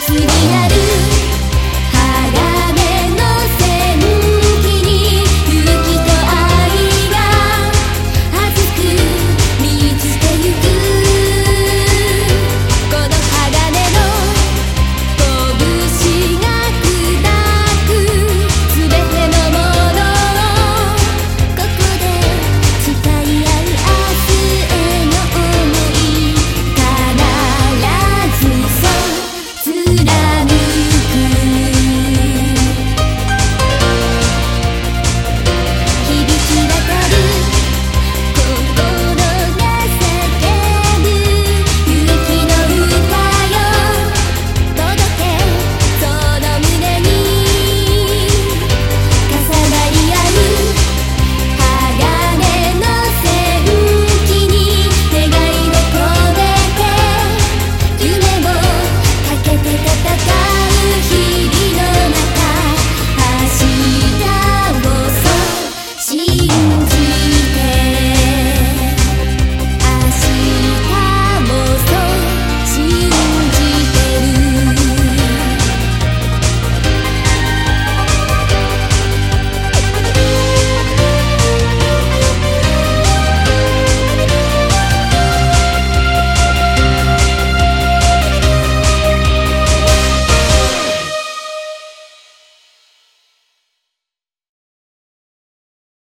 祭りやる